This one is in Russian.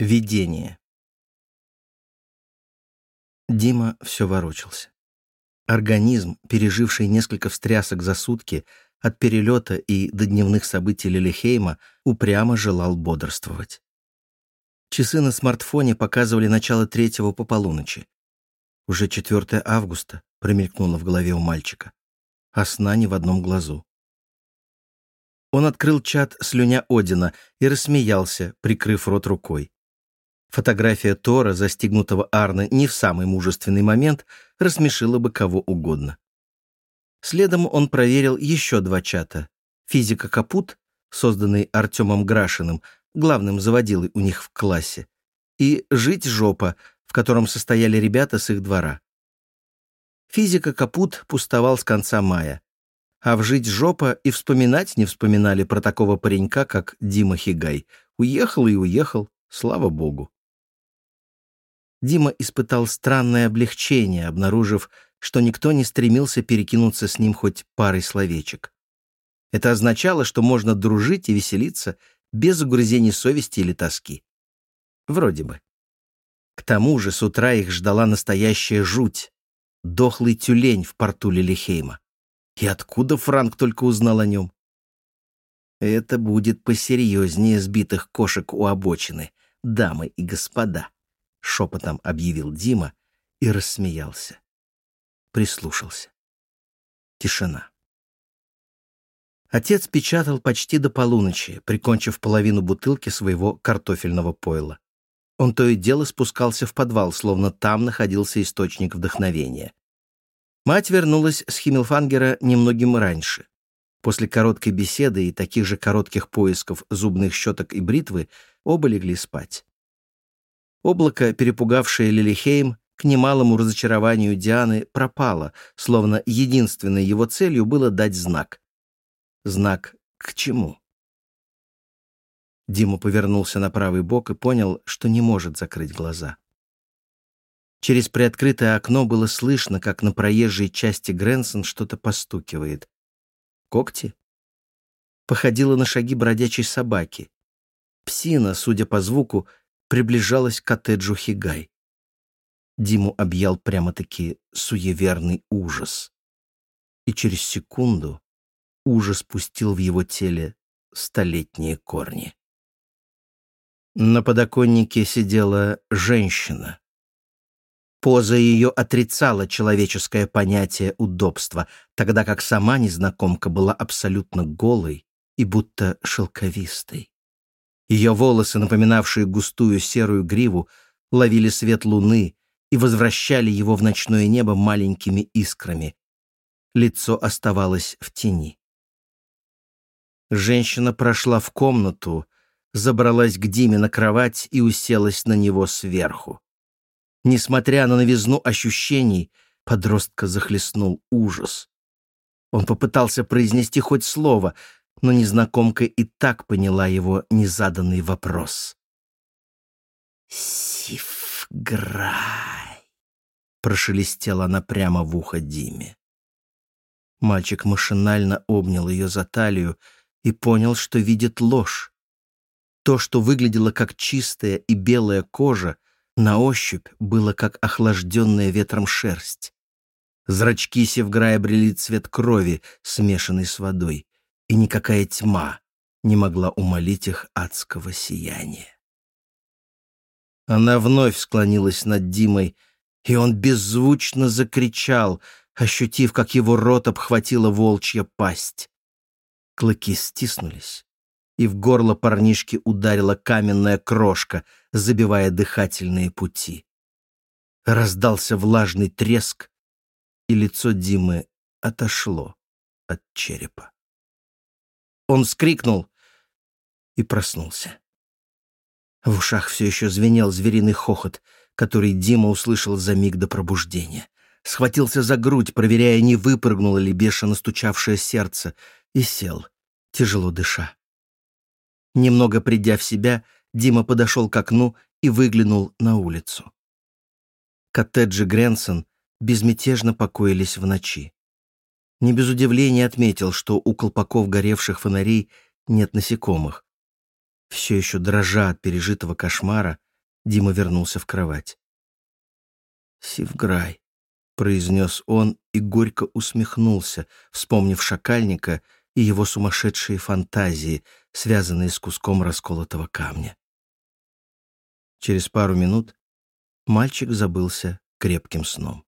Видение. Дима все ворочался. Организм, переживший несколько встрясок за сутки, от перелета и до дневных событий Лилихейма, упрямо желал бодрствовать. Часы на смартфоне показывали начало третьего по полуночи. Уже 4 августа промелькнуло в голове у мальчика, а сна ни в одном глазу. Он открыл чат слюня Одина и рассмеялся, прикрыв рот рукой. Фотография Тора, застигнутого Арны не в самый мужественный момент, рассмешила бы кого угодно. Следом он проверил еще два чата. «Физика Капут», созданный Артемом Грашиным, главным заводилой у них в классе, и «Жить жопа», в котором состояли ребята с их двора. Физика Капут пустовал с конца мая. А в «Жить жопа» и вспоминать не вспоминали про такого паренька, как Дима Хигай. Уехал и уехал, слава богу. Дима испытал странное облегчение, обнаружив, что никто не стремился перекинуться с ним хоть парой словечек. Это означало, что можно дружить и веселиться без угрызений совести или тоски. Вроде бы. К тому же с утра их ждала настоящая жуть. Дохлый тюлень в порту Лилихейма. И откуда Франк только узнал о нем? Это будет посерьезнее сбитых кошек у обочины, дамы и господа шепотом объявил Дима и рассмеялся. Прислушался. Тишина. Отец печатал почти до полуночи, прикончив половину бутылки своего картофельного пойла. Он то и дело спускался в подвал, словно там находился источник вдохновения. Мать вернулась с Химмелфангера немногим раньше. После короткой беседы и таких же коротких поисков зубных щеток и бритвы оба легли спать. Облако, перепугавшее Лилихейм, к немалому разочарованию Дианы пропало, словно единственной его целью было дать знак. Знак к чему? Дима повернулся на правый бок и понял, что не может закрыть глаза. Через приоткрытое окно было слышно, как на проезжей части Грэнсон что-то постукивает. Когти? Походило на шаги бродячей собаки. Псина, судя по звуку, приближалась к коттеджу Хигай. Диму объял прямо-таки суеверный ужас. И через секунду ужас пустил в его теле столетние корни. На подоконнике сидела женщина. Поза ее отрицала человеческое понятие удобства, тогда как сама незнакомка была абсолютно голой и будто шелковистой. Ее волосы, напоминавшие густую серую гриву, ловили свет луны и возвращали его в ночное небо маленькими искрами. Лицо оставалось в тени. Женщина прошла в комнату, забралась к Диме на кровать и уселась на него сверху. Несмотря на новизну ощущений, подростка захлестнул ужас. Он попытался произнести хоть слово, но незнакомка и так поняла его незаданный вопрос. «Сифграй!» — прошелестела она прямо в ухо Диме. Мальчик машинально обнял ее за талию и понял, что видит ложь. То, что выглядело как чистая и белая кожа, на ощупь было как охлажденная ветром шерсть. Зрачки Севграя брели цвет крови, смешанный с водой и никакая тьма не могла умолить их адского сияния. Она вновь склонилась над Димой, и он беззвучно закричал, ощутив, как его рот обхватила волчья пасть. Клыки стиснулись, и в горло парнишки ударила каменная крошка, забивая дыхательные пути. Раздался влажный треск, и лицо Димы отошло от черепа. Он скрикнул и проснулся. В ушах все еще звенел звериный хохот, который Дима услышал за миг до пробуждения. Схватился за грудь, проверяя, не выпрыгнуло ли бешено стучавшее сердце, и сел, тяжело дыша. Немного придя в себя, Дима подошел к окну и выглянул на улицу. Коттеджи Гренсон безмятежно покоились в ночи не без удивления отметил, что у колпаков горевших фонарей нет насекомых. Все еще дрожа от пережитого кошмара, Дима вернулся в кровать. «Сивграй», — произнес он и горько усмехнулся, вспомнив шакальника и его сумасшедшие фантазии, связанные с куском расколотого камня. Через пару минут мальчик забылся крепким сном.